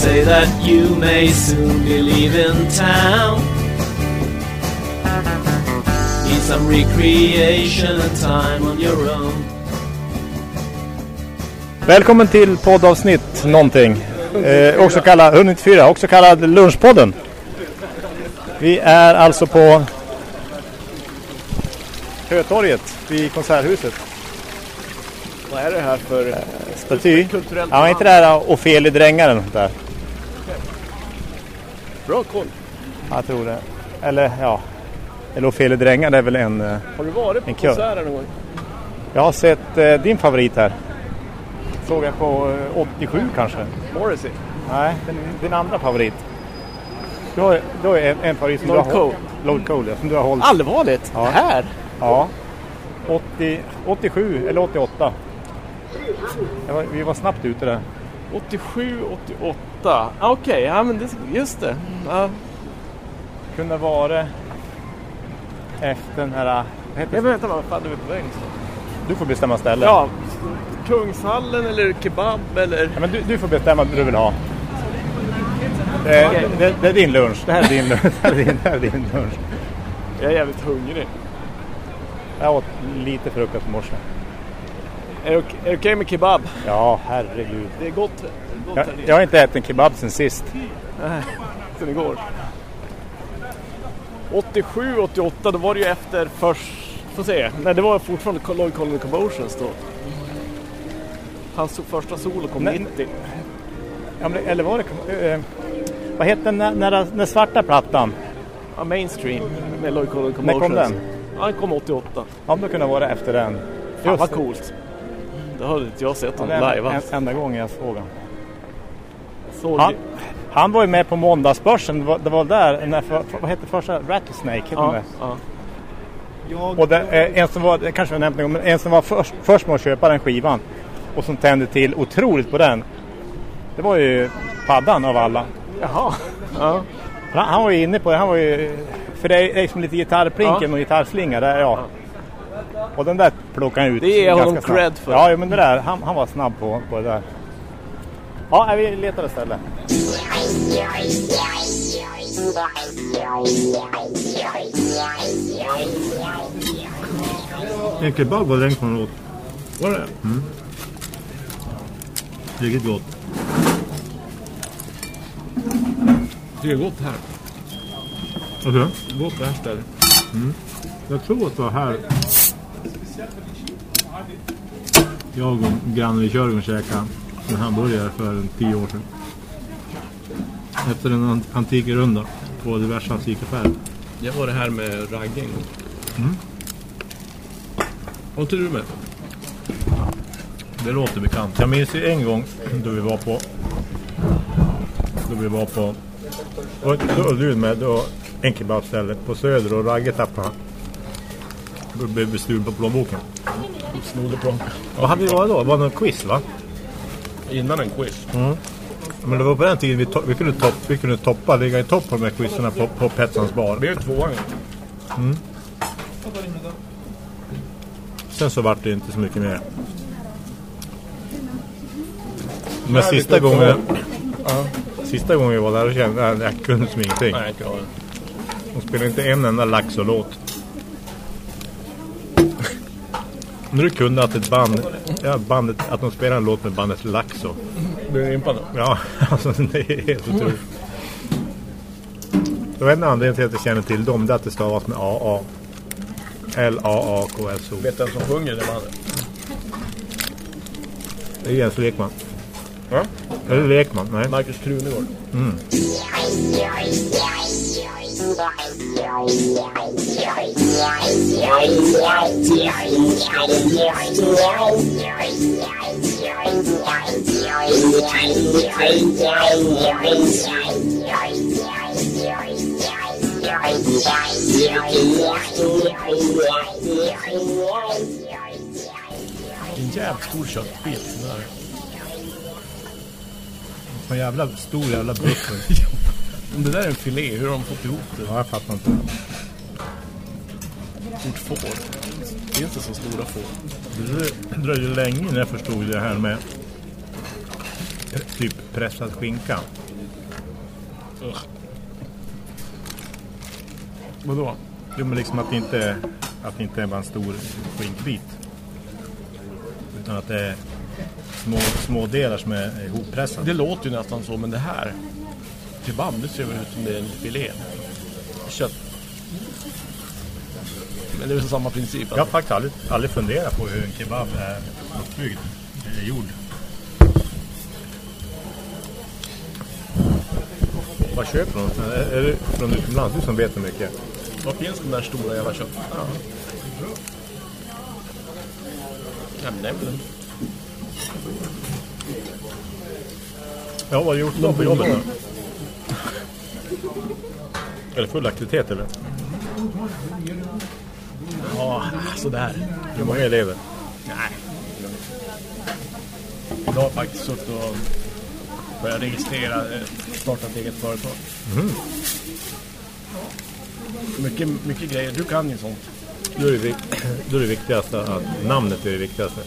say that you may soon be leaving town. Need some recreation and time on your own. Välkommen till poddavsnitt någonting. Eh, också kallad 194, också kallad Lunchpodden. Vi är alltså på Hötorget vid Konserthuset. Vad är det här för Staty. kulturellt Ja, inte det här Ofelia Drängar eller något där? Bra koll. Ja, Jag tror det. Eller ja. Eller Ofelia Drängar är väl en... eh, Har du varit på En kör. konserter någon gång? Jag har sett eh, din favorit här. Såg jag på eh, 87 kanske. Morrissey? Nej, din, din andra favorit. Du har, du har en, en favorit som Lord du har hållit. Lord Cole, ja, som du har hållit. Allvarligt? Ja. Här? Ja. 80, 87 eller 88. Jag var, vi var snabbt ute där. 87, 88. Ah, Okej, ja men det, just det. Ja. Kunde vara efter den här... Vad heter men vänta, vad fan är vi på väg? Du får bestämma ställe. Ja, Kungshallen eller kebab eller? Ja, men du, du får bestämma vad du vill ha. Det, Okej. det, det är din lunch. Det här är din, lunch. det här är din, här är din lunch. Jag är jävligt hungrig. Jag åt lite frukost i morse. Är det okej okej med kebab? Ja, herregud. Det är gott, gott Jag, jag har inte ätit en kebab sen sist. sen igår. 87, 88, då var det ju efter först... Får se. Nej, det var fortfarande Lloyd Colony Commotions då. Hans första solo kom Nej, 90. Ja, eller var det... Eh, vad hette den när, när, svarta plattan? Ja, Mainstream med Lloyd Colony När Commotions. kom den? Ja, den kom 88. Ja, kunde det vara efter den. Fan vad det. coolt. Det hade inte jag sett Ja, honom det är live en, alls. enda gången jag såg honom. Såg Han, han var ju med på måndagsbörsen. Det var, det var där, när, för, för, vad hette första? Rattlesnake? Hette Ja, det? ja. Och det, eh, en som var, det kanske jag gång, men en som var först, först med att köpa den skivan och som tände till otroligt på den. Det var ju Paddan av alla. Jaha. Ja. Han, han var ju inne på det, han var ju, för det är, det är som lite gitarrplinken Ja. och gitarrslinga där, ja. Och den där plockade han ut Det ger honom cred för. Ja, men det där, han, han var snabb på, på det där. Ja, vi letar ett ställe. En kebab var den kom åt. Var det? Riktigt gott. Det är gott här. Okej. Gott det här stället. Jag tror att det var här. Jag och grannen i Körgården käkade en hamburgare för en tio år sedan. Efter en ant- antikrunda på diverse antikaffärer. Jag var det här med gång. Mm. Var inte du med? Det låter bekant. Jag minns ju en gång då vi var på... Då vi var på... Då då var du med då en kebabställe på Söder och Ragge tappade. Då blev bestulen på plånboken. Snodde på. Vad hade vi varit då? Var det någon quiz va? Innan en quiz. Men det var på den tiden vi, to- vi, kunde, topp, vi kunde toppa, ligga i topp på de här quizarna på, på Petsans bar. Det är tvåan. Sen så vart det inte så mycket mer. Men sista gången, sista gången vi var där, då kände jag att jag kunde som ingenting. Nej, inte jag. De spelade inte en enda Laxo-låt. När du kunde att ett band, ja, bandet, att de spelar en låt med bandet Laxo. Blir du impad då? Ja, alltså det är helt otroligt. Det var en anledning till att jag känner till dem, det är att det stavas med AA. L-A-A-K-S-O. Vet du vem som sjunger det bandet? Det är Jens Lekman. Ja? Eller Lekman, nej. Marcus Krunegård. En jävligt stor köttbit. En jävla stor jävla bacon. Om det där är en filé, hur har de fått ihop det? Ja, jag fattar inte. Stort får. Det är inte så stora får. Det dröjde länge innan jag förstod det här med typ pressad skinka. Vadå? Jo, men liksom att det inte, att det inte är bara en stor skinkbit. Utan att det är små, små delar som är ihoppressade. Det låter ju nästan så, men det här... Kebab, det ser väl ut som det är en filé. Kött. Men det är väl samma princip? Jag har faktiskt aldrig, aldrig funderat på hur en kebab är uppbyggd, är gjord. Vad köper de? Är är det från utomlands? Du som vet så mycket. Var finns de där stora jävla kötten? Ja. Ja, men det är väl en- Ja, vad har du gjort då på jobbet då? Är det full aktivitet eller? Ja, sådär. Hur många elever? Nej. Jag har faktiskt suttit och börjat registrera, eh, starta ett eget företag. Mycket, mycket grejer. Du kan ju sånt. Då är det, då är det viktigaste att namnet är det viktigaste.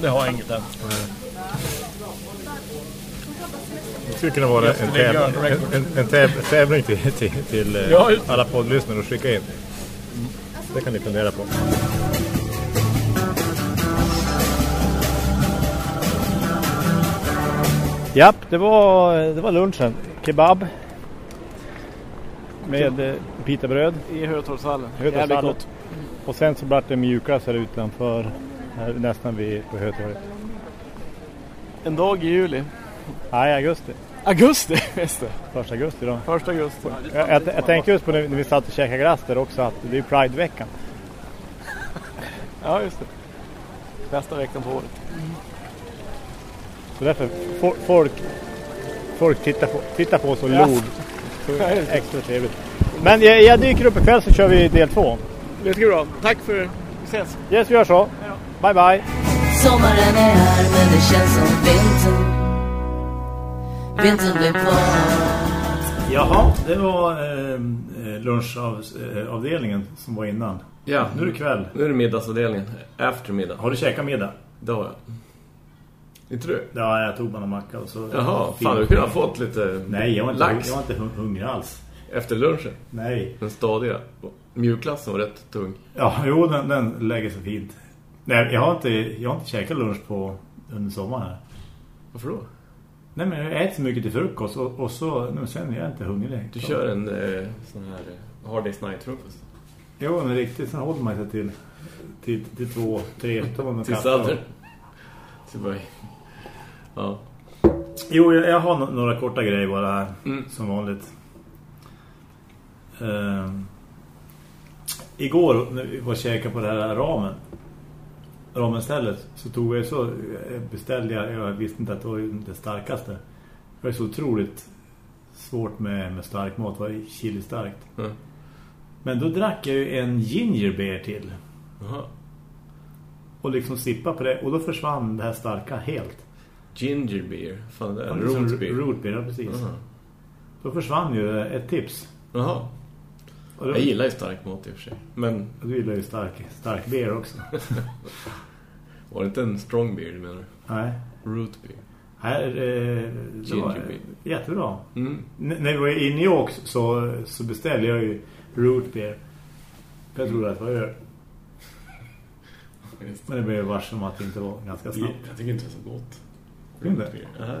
Det har jag inget än. Det skulle kunna vara en, täv- en en, en täv- tävling till, till, till eh, Ja, alla poddlyssnare och skicka in. Det kan ni fundera på. Japp, det var, det var lunchen. Kebab. Med eh, pitabröd. I Hötorgshallen. Jävligt gott. Och sen så blev det mjukglass här utanför. Här, nästan vid på Hötorget. En dag i juli. Nej, augusti. Augusti, just det. Första augusti då. Första augusti. Jag, jag, jag tänkte just på när, vi satt och käkade glass där också att det är Pride-veckan. Ja, just det. Bästa veckan på året. Så därför fo- folk, folk tittar, på, tittar på oss och Ja. log. Det. extra trevligt. Men jag, jag dyker upp ikväll så kör vi del två. Mycket bra. Tack för... Vi ses. Yes, vi gör så. Bye bye. Sommaren är här men det känns som vintern Vintern blir kvar Jaha, det var eh, lunchavdelningen som var innan. Ja, Nu är det kväll. nu är det middagsavdelningen. Eftermiddag. Har du käkat middag? Det har jag. Inte du? Ja, jag tog bara en macka och så... Jaha, fan du kunde ha fått lite Nej, jag var inte, lax jag var inte hung- hungrig alls. efter lunchen. Nej. Den stadiga. Mjukglassen var rätt tung. Ja, jo, den, den lägger sig fint. Nej, jag har inte, jag har inte käkat lunch på under sommaren här. Varför då? Nej, men jag äter så mycket till frukost och, och så, nu sen är jag inte hungrig. Du kör en eh, sån här eh, hard days night frukost. Jo, men riktigt, sen håller man sig till, till, till två, tre, med Till sadden. Så bara... Ja. Jo, jag, jag har no- några korta grejer bara här, Mm. som vanligt. Ehm, igår när vi var käkade på det här ramen, ramenstället, så tog jag så, eh, beställde jag, jag visste inte att det var det starkaste. Det var så otroligt svårt med, med stark mat, det var chili starkt. Mm. Men då drack jag ju en ginger beer till Jaha. och liksom sippa på det och då försvann det här starka helt. Ginger beer. Fan, det är Ja, root beer. Root beer, ja precis. Jaha. Då försvann ju ett tips. Jaha. Jag gillar ju stark mat i och för sig. Men Du gillar ju stark, stark beer också. var det inte en strong beer du menar? Nej. Root beer. Här, eh, det var jättebra. Mm. När vi var i New York så, så beställde jag ju root beer. Jag trodde att det var öl. Men det blev vars som att det inte var ganska snabbt. Jag tycker inte det är så gott. Inte? Root beer. Nej.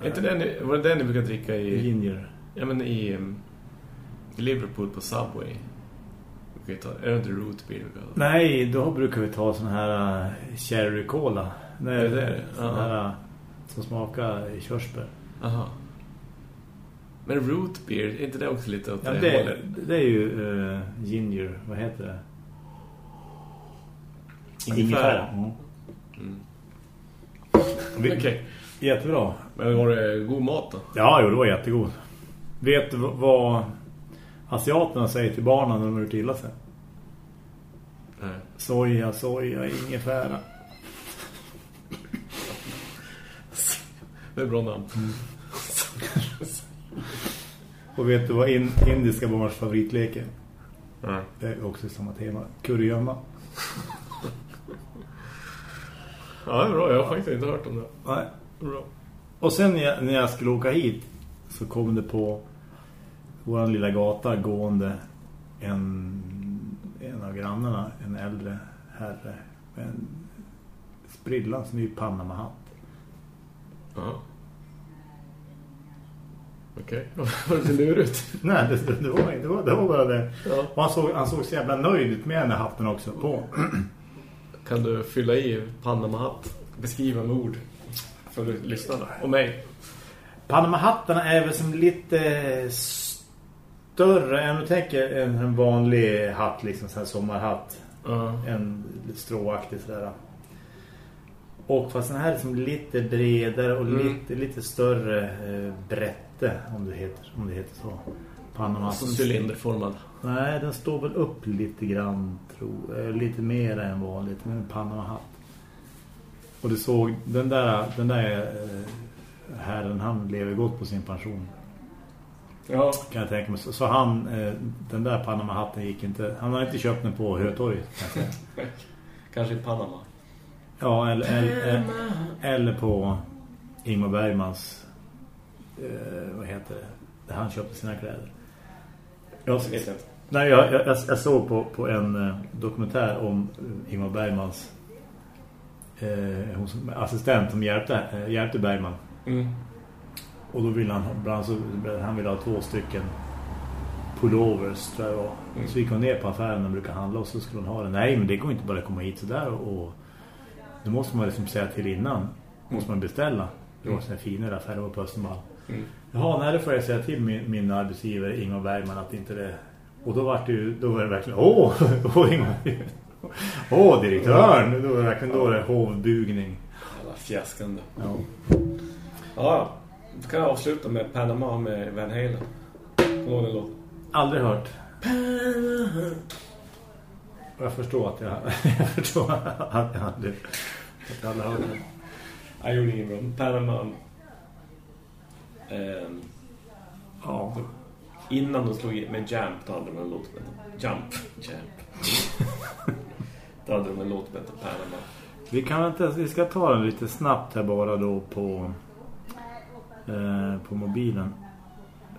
Är inte den, var det den ni brukar dricka i... Ginger. Ja, men i, i Liverpool på Subway. Okej, ta, är det inte root beer? Nej, då brukar vi ta sån här uh, cherry cola. Nej, Är det det? Sån Ja. här uh, som smakar körsbär. Aha. Men root beer, är inte det också lite åt Ja, det, det, hållet? det är ju uh, ginger, vad heter det? Ingefära. Mm. Mm. Okej. Jättebra. Men var det god mat då? Ja, jo, det var jättegod. Vet du vad asiaterna säger till barnen när de har gjort illa sig? Nej. Soja, soja, ingefära. Det är bra namn. Och vet du vad in, indiska barns favoritlek är? Nej. Det är också samma tema. Kurragömma. Ja, det är bra. Jag har faktiskt inte hört om det. Nej. Bra. Och sen när jag, när jag skulle åka hit så kom det på vår lilla gata gående en, en av grannarna, en äldre herre med en sprillans ny Panama-hatt. Ja. Okej, var det lite lurigt? Nej, det, det, var, det, var, det var bara det. Ja. Och han, såg, han såg så jävla nöjd ut med den här hatten också på. Kan du fylla i Panama-hatt? Beskriva med ord för lyssnarna och mig. Panama-hattarna är väl som lite större än du tänker en, en vanlig hatt, liksom sån här sommarhatt. Ja. En lite stråaktig sådär. Och fast den här är som lite bredare och Mm. lite, lite större eh, brätte om det heter, om det heter så. Panama. Alltså cylinderformad. Nej, den står väl upp lite grann, tror jag. Lite mer än vanligt, men en Panama-hatt. Och du såg, den där, den där eh, herren, han lever gott på sin pension. Ja. Kan jag tänka mig. Så, så han, eh, den där Panama-hatten gick inte, han har inte köpt den på Hötorget. kan jag säga. Kanske i Panama. Ja, eller, eller, eller på Ingmar Bergmans, eh, vad heter det, där han köpte sina kläder. Jag. Nej, jag, jag, jag såg på, på en eh, dokumentär om Ingmar Bergmans eh, hon som, assistent som hjälpte, eh, hjälpte Bergman. Mm. Och då ville han, bland så, han ville ha två stycken pullovers tror jag var. Mm. Så gick hon ner på affären och brukar handla och så skulle hon ha det. Nej, men det går inte bara att komma hit sådär och, och det måste man liksom säga till innan. måste man beställa. Det var sådana finare affärer var på Östermalm. Mm. Jaha, nej, det får jag säga till min, min arbetsgivare Ingmar Bergman att inte det... Och då var det ju, då var det verkligen, åh, åh Ingmar, åh direktören, då var det verkligen då det hovbugning. Jävla fjäskande. Ja. Ja, då kan jag avsluta med Panama med Van Halen. Kommer den låten? Aldrig hört. Och jag förstår att jag, jag förstår att jag aldrig, att jag aldrig hört det. Jag gjorde ingen bra. Panama. Ehm, Ja. innan de slog med Jamp då hade de en låt som hette Jump. Jamp. då hade de en låt som hette Panama. Vi kan inte, vi ska ta den lite snabbt här bara då på eh, på mobilen.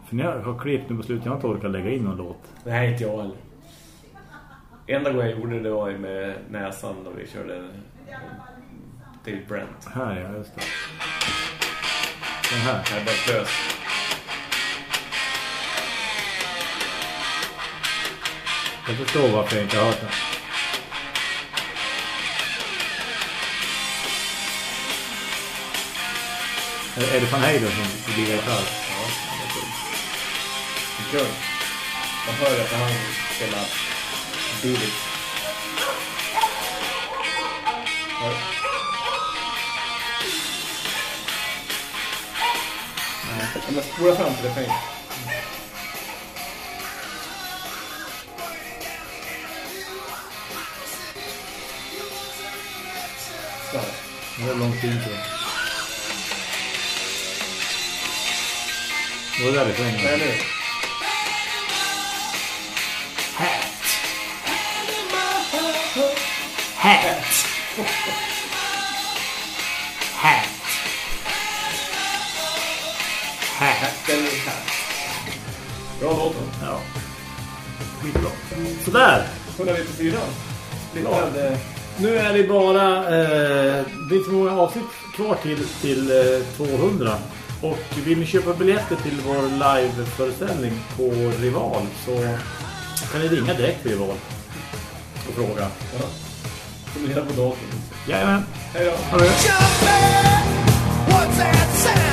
För när jag har klippt nu på slutet, jag har inte orkat lägga in någon låt. Nej, inte jag heller. Enda gången jag gjorde det var med näsan då vi körde David Brent. Här ja, just det. Den här. Jag bara klös. Jag förstår varför jag inte har hört den. Är, det Van Halen som blir gitarr? Ja, det är kul. Det är kul. Man hör att han spelar billigt. Ja. Ja, men spola fram till refrängen. Så. Det är långt in är det där för en Nej, nu. Den är här. Bra låten. Ja. Skitbra. Sådär. 194. Splittrad. eh, Nu är det bara... Eh, det är inte många avsnitt kvar till, till eh, 200. Och vill ni köpa biljetter till vår live-föreställning på Rival så kan ni ringa direkt till Rival och fråga. Ja. Fundera på datorn. Jajamän. Hej då. Hej då.